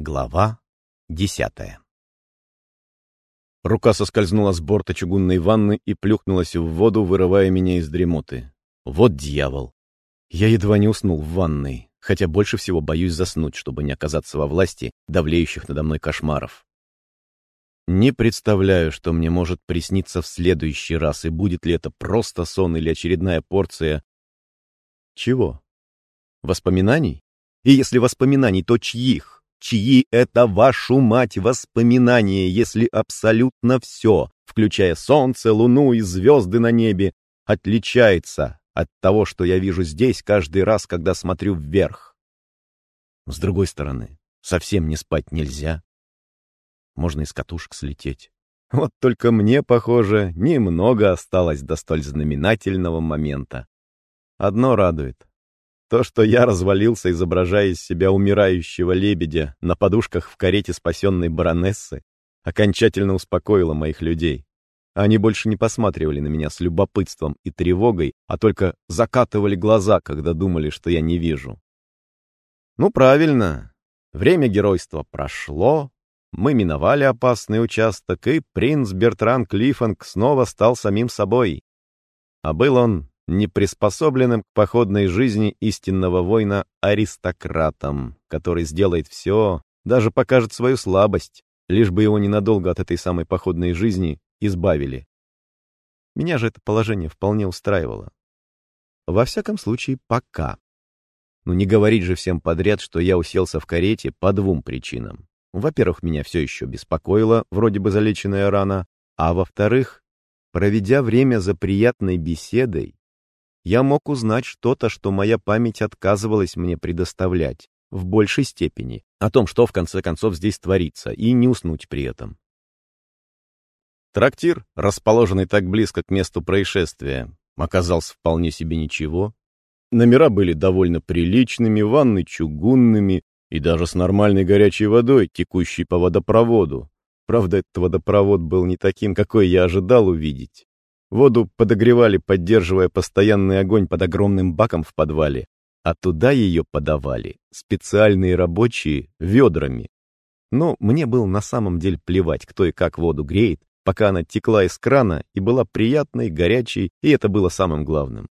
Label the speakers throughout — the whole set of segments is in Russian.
Speaker 1: Глава десятая Рука соскользнула с борта чугунной ванны и плюхнулась в воду, вырывая меня из дремоты. Вот дьявол! Я едва не уснул в ванной, хотя больше всего боюсь заснуть, чтобы не оказаться во власти давлеющих надо мной кошмаров. Не представляю, что мне может присниться в следующий раз, и будет ли это просто сон или очередная порция... Чего? Воспоминаний? И если воспоминаний, то чьих? Чьи это, вашу мать, воспоминания, если абсолютно все, включая солнце, луну и звезды на небе, отличается от того, что я вижу здесь каждый раз, когда смотрю вверх. С другой стороны, совсем не спать нельзя. Можно из катушек слететь. Вот только мне, похоже, немного осталось до столь знаменательного момента. Одно радует. То, что я развалился, изображая из себя умирающего лебедя на подушках в карете спасенной баронессы, окончательно успокоило моих людей. Они больше не посматривали на меня с любопытством и тревогой, а только закатывали глаза, когда думали, что я не вижу. Ну, правильно. Время геройства прошло, мы миновали опасный участок, и принц Бертран Клиффанг снова стал самим собой. А был он неприспособленным к походной жизни истинного воина аристократом, который сделает все, даже покажет свою слабость, лишь бы его ненадолго от этой самой походной жизни избавили. Меня же это положение вполне устраивало. Во всяком случае, пока. Ну не говорить же всем подряд, что я уселся в карете по двум причинам. Во-первых, меня все еще беспокоила вроде бы залеченная рана, а во-вторых, проведя время за приятной беседой, я мог узнать что-то, что моя память отказывалась мне предоставлять, в большей степени, о том, что в конце концов здесь творится, и не уснуть при этом. Трактир, расположенный так близко к месту происшествия, оказался вполне себе ничего. Номера были довольно приличными, ванны чугунными и даже с нормальной горячей водой, текущей по водопроводу. Правда, этот водопровод был не таким, какой я ожидал увидеть. Воду подогревали, поддерживая постоянный огонь под огромным баком в подвале, а туда ее подавали специальные рабочие ведрами. Но мне было на самом деле плевать, кто и как воду греет, пока она текла из крана и была приятной, горячей, и это было самым главным.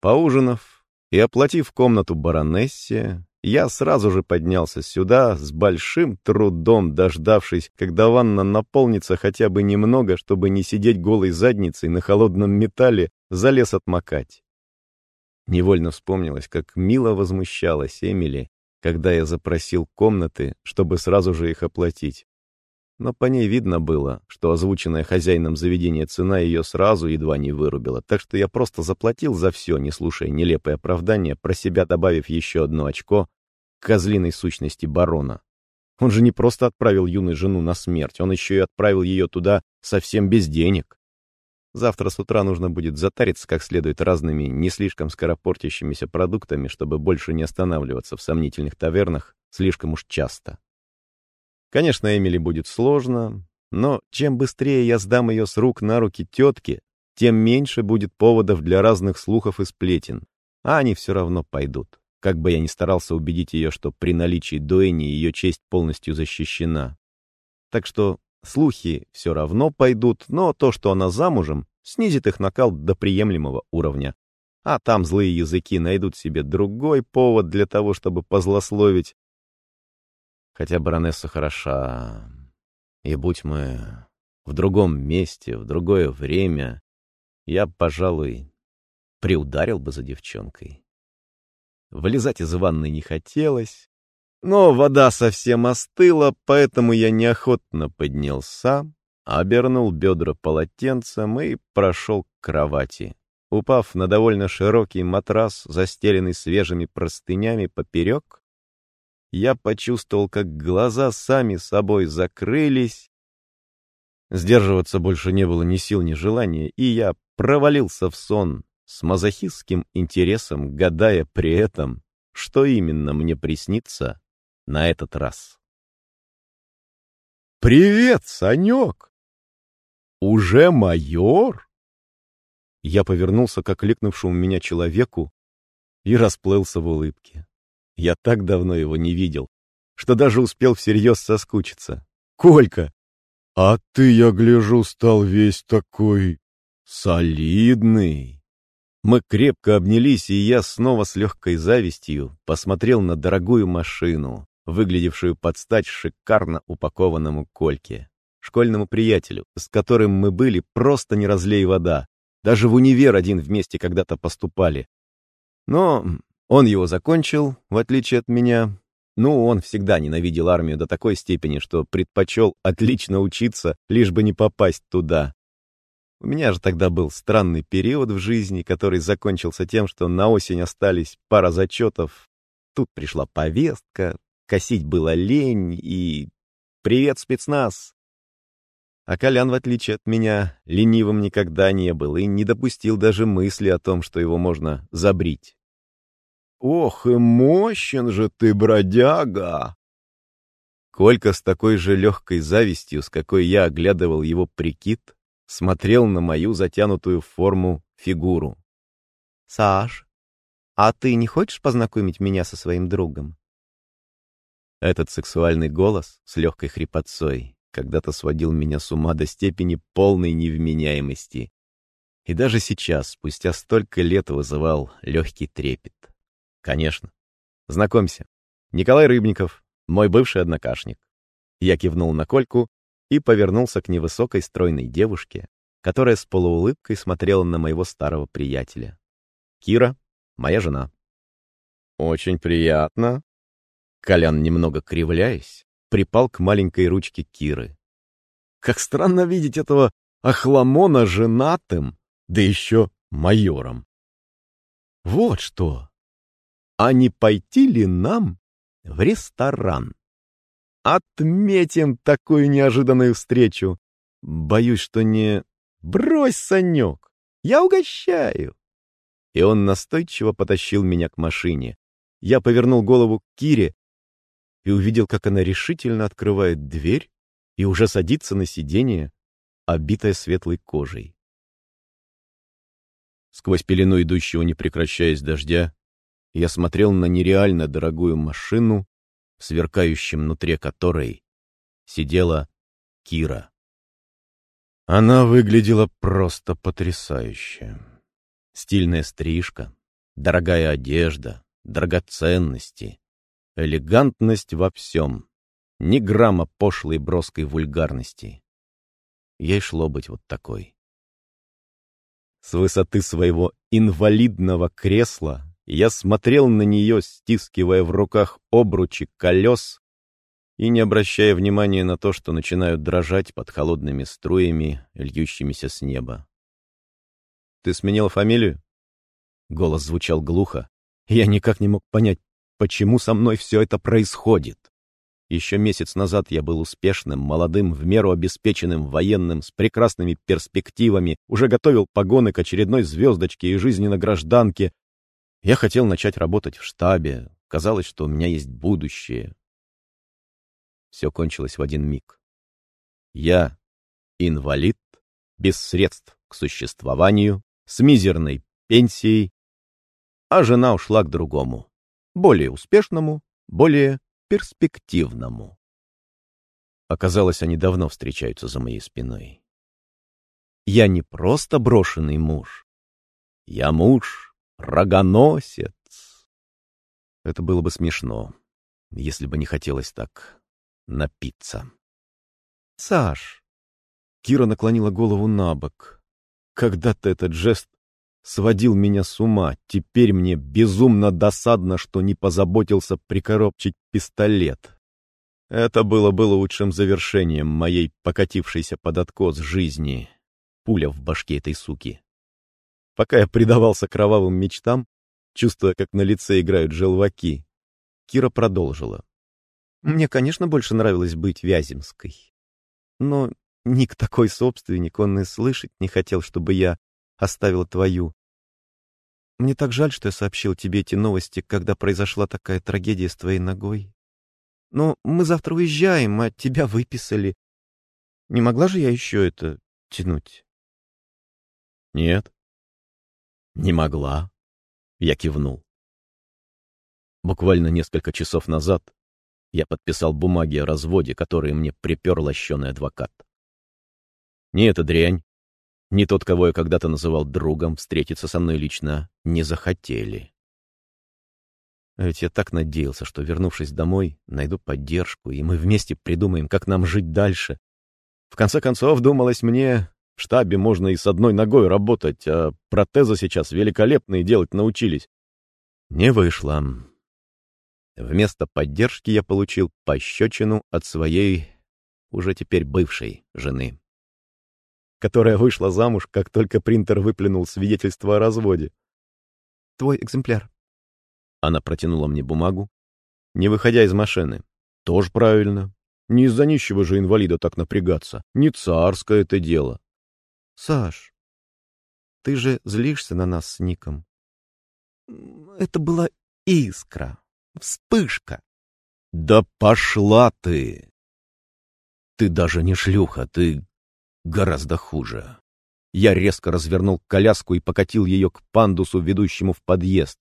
Speaker 1: Поужинав и оплатив комнату баронессе, я сразу же поднялся сюда, с большим трудом дождавшись, когда ванна наполнится хотя бы немного, чтобы не сидеть голой задницей на холодном металле, залез отмокать. Невольно вспомнилось, как мило возмущалась Эмили, когда я запросил комнаты, чтобы сразу же их оплатить. Но по ней видно было, что озвученная хозяином заведения цена ее сразу едва не вырубила, так что я просто заплатил за все, не слушая нелепое оправдание, про себя добавив еще одно очко, козлиной сущности барона. Он же не просто отправил юную жену на смерть, он еще и отправил ее туда совсем без денег. Завтра с утра нужно будет затариться как следует разными не слишком скоропортящимися продуктами, чтобы больше не останавливаться в сомнительных тавернах слишком уж часто. Конечно, Эмили будет сложно, но чем быстрее я сдам ее с рук на руки тетке, тем меньше будет поводов для разных слухов и сплетен, а они все равно пойдут как бы я ни старался убедить ее, что при наличии Дуэни ее честь полностью защищена. Так что слухи все равно пойдут, но то, что она замужем, снизит их накал до приемлемого уровня. А там злые языки найдут себе другой повод для того, чтобы позлословить. Хотя баронесса хороша. И будь мы в другом месте, в другое время, я, пожалуй, приударил бы за девчонкой. Вылезать из ванны не хотелось. Но вода совсем остыла, поэтому я неохотно поднялся, обернул бедра полотенцем и прошел к кровати. Упав на довольно широкий матрас, застеленный свежими простынями поперек, я почувствовал, как глаза сами собой закрылись. Сдерживаться больше не было ни сил, ни желания, и я провалился в сон, с мазохистским интересом, гадая при этом, что именно мне приснится на этот раз. «Привет, Санек! Уже майор?» Я повернулся к окликнувшему меня человеку и расплылся в улыбке. Я так давно его не видел. что даже успел всерьез соскучиться. «Колька!» «А ты, я гляжу, стал весь такой солидный!» Мы крепко обнялись, и я снова с легкой завистью посмотрел на дорогую машину, выглядевшую под стать шикарно упакованному Кольке, школьному приятелю, с которым мы были просто не разлей вода. Даже в универ один вместе когда-то поступали. Но он его закончил, в отличие от меня. Ну, он всегда ненавидел армию до такой степени, что предпочел отлично учиться, лишь бы не попасть туда. У меня же тогда был странный период в жизни, который закончился тем, что на осень остались пара зачетов. Тут пришла повестка, косить было лень и... Привет, спецназ! А Колян, в отличие от меня, ленивым никогда не был и не допустил даже мысли о том, что его можно забрить. «Ох, и мощен же ты, бродяга!» Колька с такой же легкой завистью, с какой я оглядывал его прикид, смотрел на мою затянутую в форму фигуру. «Саш, а ты не хочешь познакомить меня со своим другом?» Этот сексуальный голос с легкой хрипотцой когда-то сводил меня с ума до степени полной невменяемости. И даже сейчас, спустя столько лет, вызывал легкий трепет. Конечно. Знакомься. Николай Рыбников, мой бывший однокашник. Я кивнул на Кольку и повернулся к невысокой стройной девушке, которая с полуулыбкой смотрела на моего старого приятеля. Кира, моя жена. Очень приятно. Колян, немного кривляясь, припал к маленькой ручке Киры. Как странно видеть этого охламона женатым, да еще майором. Вот что! А не пойти ли нам в ресторан? Отметим такую неожиданную встречу. Боюсь, что не... Брось, Санек, я угощаю. И он настойчиво потащил меня к машине. Я повернул голову к Кире и увидел, как она решительно открывает дверь и уже садится на сиденье, обитое светлой кожей. Сквозь пелену идущего не прекращаясь дождя, я смотрел на нереально дорогую машину, в сверкающем внутри которой сидела Кира. Она выглядела просто потрясающе. Стильная стрижка, дорогая одежда, драгоценности, элегантность во всем, ни грамма пошлой броской вульгарности. Ей шло быть вот такой. С высоты своего инвалидного кресла я смотрел на нее, стискивая в руках обручи колес и не обращая внимания на то, что начинают дрожать под холодными струями, льющимися с неба. «Ты сменил фамилию?» Голос звучал глухо. Я никак не мог понять, почему со мной все это происходит. Еще месяц назад я был успешным, молодым, в меру обеспеченным военным, с прекрасными перспективами, уже готовил погоны к очередной звездочке и жизни на гражданке, я хотел начать работать в штабе. Казалось, что у меня есть будущее. Все кончилось в один миг. Я инвалид, без средств к существованию, с мизерной пенсией, а жена ушла к другому, более успешному, более перспективному. Оказалось, они давно встречаются за моей спиной. Я не просто брошенный муж. Я муж, Рогоносец. Это было бы смешно, если бы не хотелось так напиться. Саш. Кира наклонила голову на бок. Когда-то этот жест сводил меня с ума. Теперь мне безумно досадно, что не позаботился прикоробчить пистолет. Это было бы лучшим завершением моей покатившейся под откос жизни. Пуля в башке этой суки. Пока я предавался кровавым мечтам, чувствуя, как на лице играют желваки, Кира продолжила. Мне, конечно, больше нравилось быть Вяземской. Но Ник такой собственник, он и слышать не хотел, чтобы я оставила твою. Мне так жаль, что я сообщил тебе эти новости, когда произошла такая трагедия с твоей ногой. Но мы завтра уезжаем, а тебя выписали. Не могла же я еще это тянуть? Нет. «Не могла». Я кивнул. Буквально несколько часов назад Я подписал бумаги о разводе, которые мне припер лощеный адвокат. Ни эта дрянь, ни тот, кого я когда-то называл другом, встретиться со мной лично не захотели. Ведь я так надеялся, что, вернувшись домой, найду поддержку, и мы вместе придумаем, как нам жить дальше. В конце концов, думалось мне, в штабе можно и с одной ногой работать, а протезы сейчас великолепные делать научились. Не вышло. Вместо поддержки я получил пощечину от своей, уже теперь бывшей, жены, которая вышла замуж, как только принтер выплюнул свидетельство о разводе.
Speaker 2: «Твой экземпляр»,
Speaker 1: она протянула мне бумагу, не выходя из машины. Тоже правильно. Не из-за нищего же инвалида так напрягаться. Не царское это дело.
Speaker 2: Саш, ты же злишься на нас с Ником. Это была искра, вспышка.
Speaker 1: Да пошла ты! Ты даже не шлюха, ты гораздо хуже. Я резко развернул коляску и покатил ее к пандусу, ведущему в подъезд.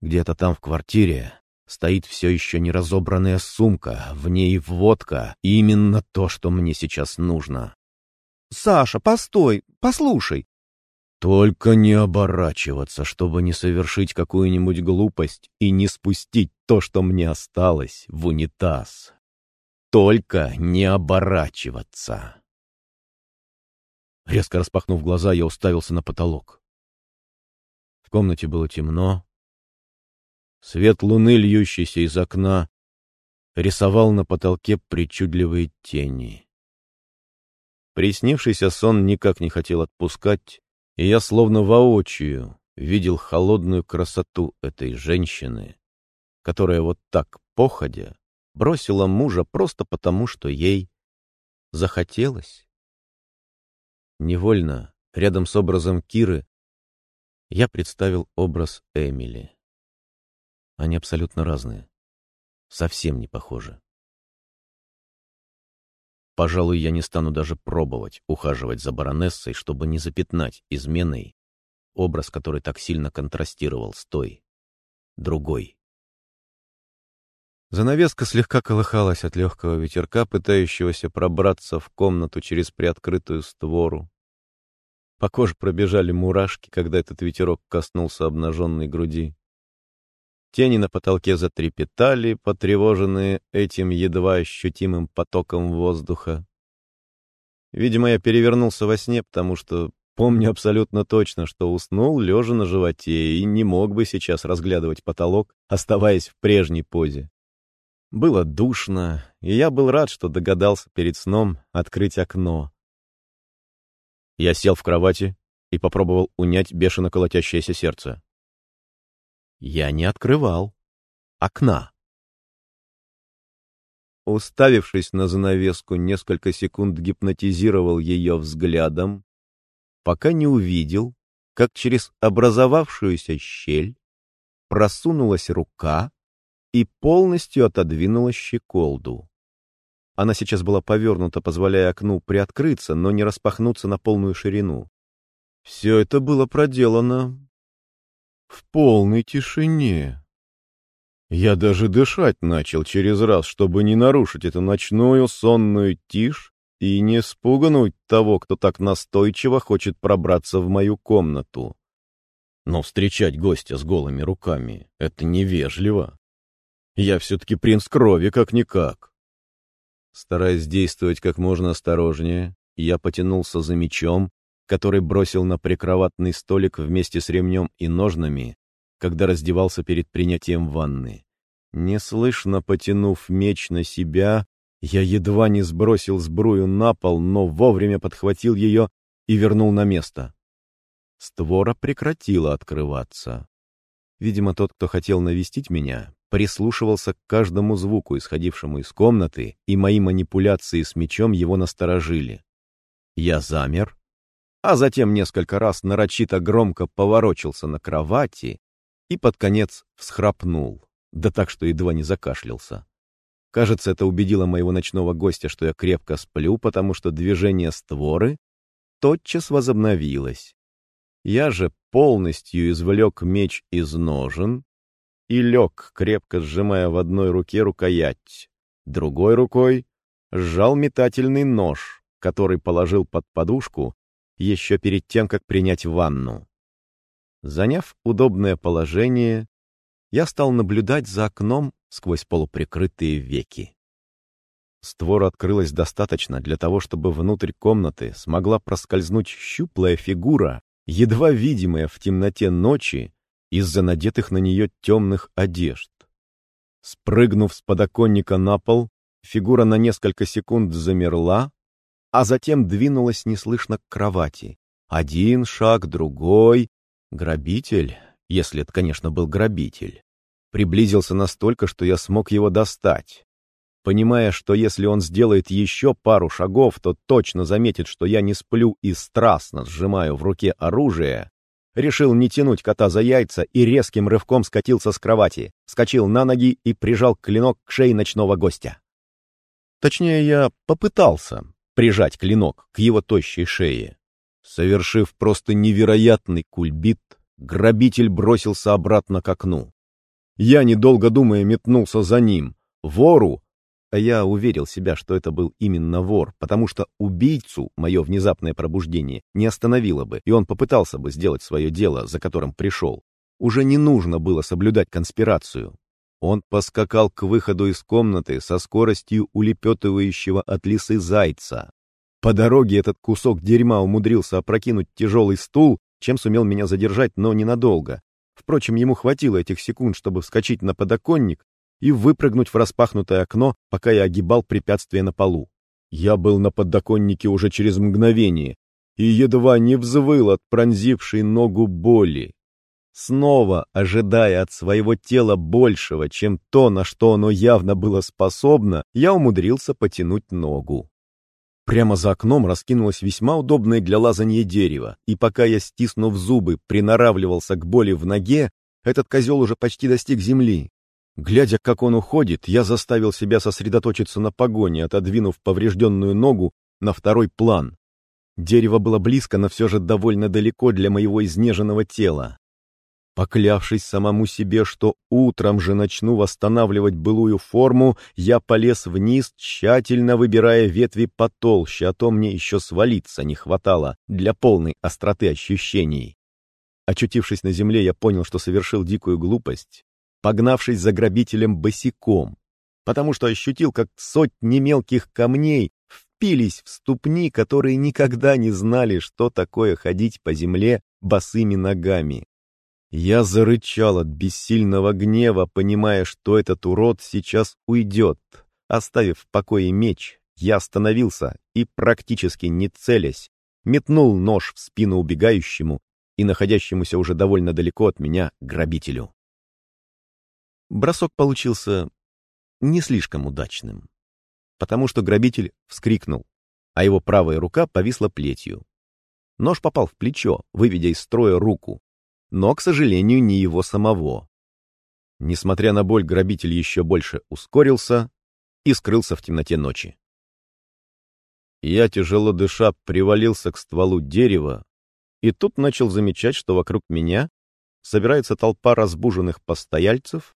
Speaker 1: Где-то там в квартире стоит все еще неразобранная сумка, в ней водка, именно то, что мне сейчас нужно.
Speaker 2: «Саша, постой, послушай!»
Speaker 1: Только не оборачиваться, чтобы не совершить какую-нибудь глупость и не спустить то, что мне осталось, в унитаз. Только не оборачиваться. Резко распахнув глаза, я уставился на потолок. В комнате было темно, Свет луны, льющийся из окна, рисовал на потолке причудливые тени. Приснившийся сон никак не хотел отпускать, и я словно воочию видел холодную красоту этой женщины, которая вот так, походя, бросила мужа просто потому, что ей захотелось. Невольно, рядом с образом Киры, я представил образ Эмили. Они абсолютно разные. Совсем не похожи. Пожалуй, я не стану даже пробовать ухаживать за баронессой, чтобы не запятнать изменой образ, который так сильно контрастировал с той, другой. Занавеска слегка колыхалась от легкого ветерка, пытающегося пробраться в комнату через приоткрытую створу. По коже пробежали мурашки, когда этот ветерок коснулся обнаженной груди. Тени на потолке затрепетали, потревоженные этим едва ощутимым потоком воздуха. Видимо, я перевернулся во сне, потому что помню абсолютно точно, что уснул, лежа на животе, и не мог бы сейчас разглядывать потолок, оставаясь в прежней позе. Было душно, и я был рад, что догадался перед сном открыть окно. Я сел в кровати и попробовал унять бешено колотящееся сердце. Я не открывал окна. Уставившись на занавеску, несколько секунд гипнотизировал ее взглядом, пока не увидел, как через образовавшуюся щель просунулась рука и полностью отодвинула щеколду. Она сейчас была повернута, позволяя окну приоткрыться, но не распахнуться на полную ширину. Все это было проделано в полной тишине. Я даже дышать начал через раз, чтобы не нарушить эту ночную сонную тишь и не спугнуть того, кто так настойчиво хочет пробраться в мою комнату. Но встречать гостя с голыми руками — это невежливо. Я все-таки принц крови, как-никак. Стараясь действовать как можно осторожнее, я потянулся за мечом, который бросил на прикроватный столик вместе с ремнем и ножнами, когда раздевался перед принятием ванны. Неслышно потянув меч на себя, я едва не сбросил сбрую на пол, но вовремя подхватил ее и вернул на место. Створа прекратила открываться. Видимо, тот, кто хотел навестить меня, прислушивался к каждому звуку, исходившему из комнаты, и мои манипуляции с мечом его насторожили. Я замер, а затем несколько раз нарочито громко поворочился на кровати и под конец всхрапнул, да так, что едва не закашлялся. Кажется, это убедило моего ночного гостя, что я крепко сплю, потому что движение створы тотчас возобновилось. Я же полностью извлек меч из ножен и лег, крепко сжимая в одной руке рукоять. Другой рукой сжал метательный нож, который положил под подушку еще перед тем, как принять ванну. Заняв удобное положение, я стал наблюдать за окном сквозь полуприкрытые веки. Створа открылась достаточно для того, чтобы внутрь комнаты смогла проскользнуть щуплая фигура, едва видимая в темноте ночи из-за надетых на нее темных одежд. Спрыгнув с подоконника на пол, фигура на несколько секунд замерла, а затем двинулась неслышно к кровати. Один шаг, другой. Грабитель, если это, конечно, был грабитель, приблизился настолько, что я смог его достать. Понимая, что если он сделает еще пару шагов, то точно заметит, что я не сплю и страстно сжимаю в руке оружие, решил не тянуть кота за яйца и резким рывком скатился с кровати, скочил на ноги и прижал клинок к шее ночного гостя. Точнее, я попытался прижать клинок к его тощей шее. Совершив просто невероятный кульбит, грабитель бросился обратно к окну. Я, недолго думая, метнулся за ним. Вору а я уверил себя, что это был именно вор, потому что убийцу мое внезапное пробуждение не остановило бы, и он попытался бы сделать свое дело, за которым пришел. Уже не нужно было соблюдать конспирацию. Он поскакал к выходу из комнаты со скоростью улепетывающего от лисы зайца. По дороге этот кусок дерьма умудрился опрокинуть тяжелый стул, чем сумел меня задержать, но ненадолго. Впрочем, ему хватило этих секунд, чтобы вскочить на подоконник и выпрыгнуть в распахнутое окно, пока я огибал препятствие на полу. Я был на подоконнике уже через мгновение и едва не взвыл от пронзившей ногу боли. Снова, ожидая от своего тела большего, чем то, на что оно явно было способно, я умудрился потянуть ногу. Прямо за окном раскинулось весьма удобное для лазанья дерево, и пока я, стиснув зубы, приноравливался к боли в ноге, этот козел уже почти достиг земли. Глядя, как он уходит, я заставил себя сосредоточиться на погоне, отодвинув поврежденную ногу на второй план. Дерево было близко, но все же довольно далеко для моего изнеженного тела. Поклявшись самому себе, что утром же начну восстанавливать былую форму, я полез вниз, тщательно выбирая ветви потолще, а то мне еще свалиться не хватало для полной остроты ощущений. Очутившись на земле, я понял, что совершил дикую глупость, погнавшись за грабителем босиком, потому что ощутил, как сотни мелких камней впились в ступни, которые никогда не знали, что такое ходить по земле босыми ногами. Я зарычал от бессильного гнева, понимая, что этот урод сейчас уйдет. Оставив в покое меч, я остановился и, практически не целясь, метнул нож в спину убегающему и находящемуся уже довольно далеко от меня грабителю. Бросок получился не слишком удачным, потому что грабитель вскрикнул, а его правая рука повисла плетью. Нож попал в плечо, выведя из строя руку, но, к сожалению, не его самого. Несмотря на боль, грабитель еще больше ускорился и скрылся в темноте ночи. Я, тяжело дыша, привалился к стволу дерева и тут начал замечать, что вокруг меня собирается толпа разбуженных постояльцев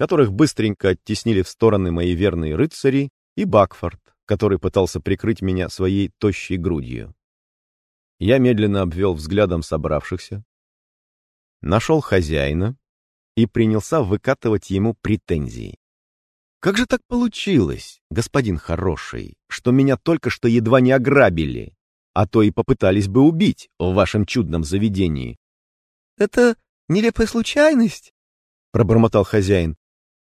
Speaker 1: которых быстренько оттеснили в стороны мои верные рыцари, и Бакфорд, который пытался прикрыть меня своей тощей грудью. Я медленно обвел взглядом собравшихся, нашел хозяина и принялся выкатывать ему претензии. «Как же так получилось, господин хороший, что меня только что едва не ограбили, а то и попытались бы убить в вашем чудном заведении?»
Speaker 3: «Это нелепая случайность?» — пробормотал хозяин.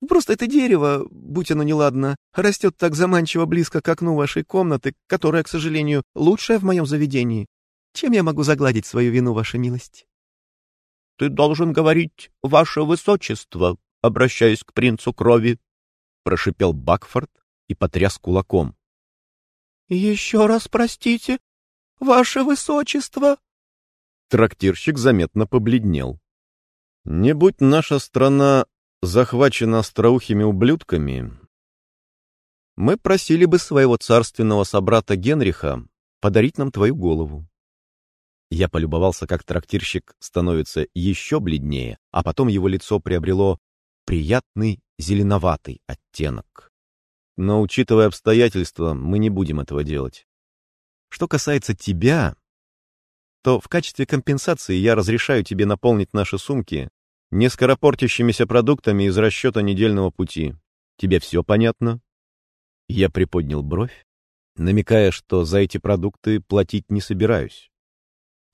Speaker 3: Просто это дерево, будь оно неладно, растет так заманчиво близко к окну вашей комнаты, которая, к сожалению, лучшая в моем заведении. Чем я могу загладить свою вину, ваша милость? — Ты должен говорить, ваше высочество, обращаясь к принцу крови, — прошипел Бакфорд и потряс кулаком. — Еще раз простите, ваше высочество.
Speaker 1: Трактирщик заметно побледнел. Не будь наша страна захвачена остроухими ублюдками, мы просили бы своего царственного собрата Генриха подарить нам твою голову. Я полюбовался, как трактирщик становится еще бледнее, а потом его лицо приобрело
Speaker 2: приятный зеленоватый оттенок.
Speaker 1: Но, учитывая обстоятельства, мы не будем этого делать.
Speaker 2: Что касается тебя, то в качестве компенсации я разрешаю тебе наполнить наши сумки не скоропортящимися продуктами из расчета недельного пути. Тебе все понятно?» Я приподнял бровь, намекая, что за эти продукты платить не собираюсь.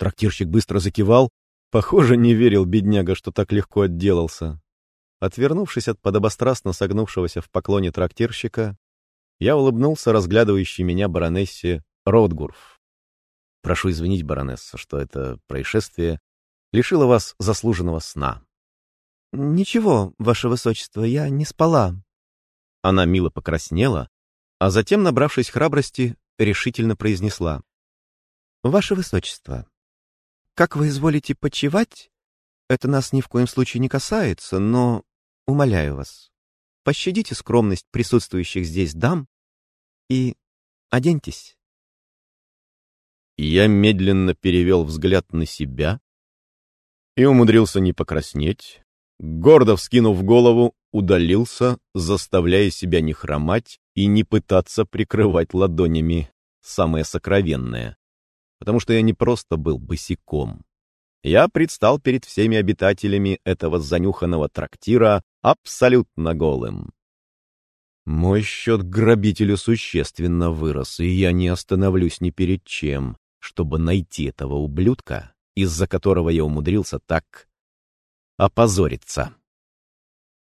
Speaker 2: Трактирщик быстро закивал, похоже, не верил бедняга, что так легко отделался. Отвернувшись от подобострастно согнувшегося в поклоне трактирщика, я улыбнулся разглядывающей меня баронессе Ротгурф. «Прошу извинить, баронесса, что это происшествие лишило вас заслуженного сна».
Speaker 3: «Ничего, ваше высочество, я не спала».
Speaker 2: Она мило покраснела, а затем, набравшись храбрости, решительно произнесла.
Speaker 3: «Ваше высочество, как вы изволите почевать, это нас ни в коем случае не касается, но Умоляю вас, пощадите скромность присутствующих здесь дам и оденьтесь.
Speaker 1: Я медленно перевел взгляд на себя и умудрился не покраснеть. Гордо вскинув голову, удалился, заставляя себя не хромать и не пытаться прикрывать ладонями самое сокровенное, потому что я не просто был босиком. Я предстал перед всеми обитателями этого занюханного трактира абсолютно голым. Мой счет грабителю существенно вырос, и я не остановлюсь ни перед чем, чтобы найти этого ублюдка, из-за которого я умудрился так опозориться.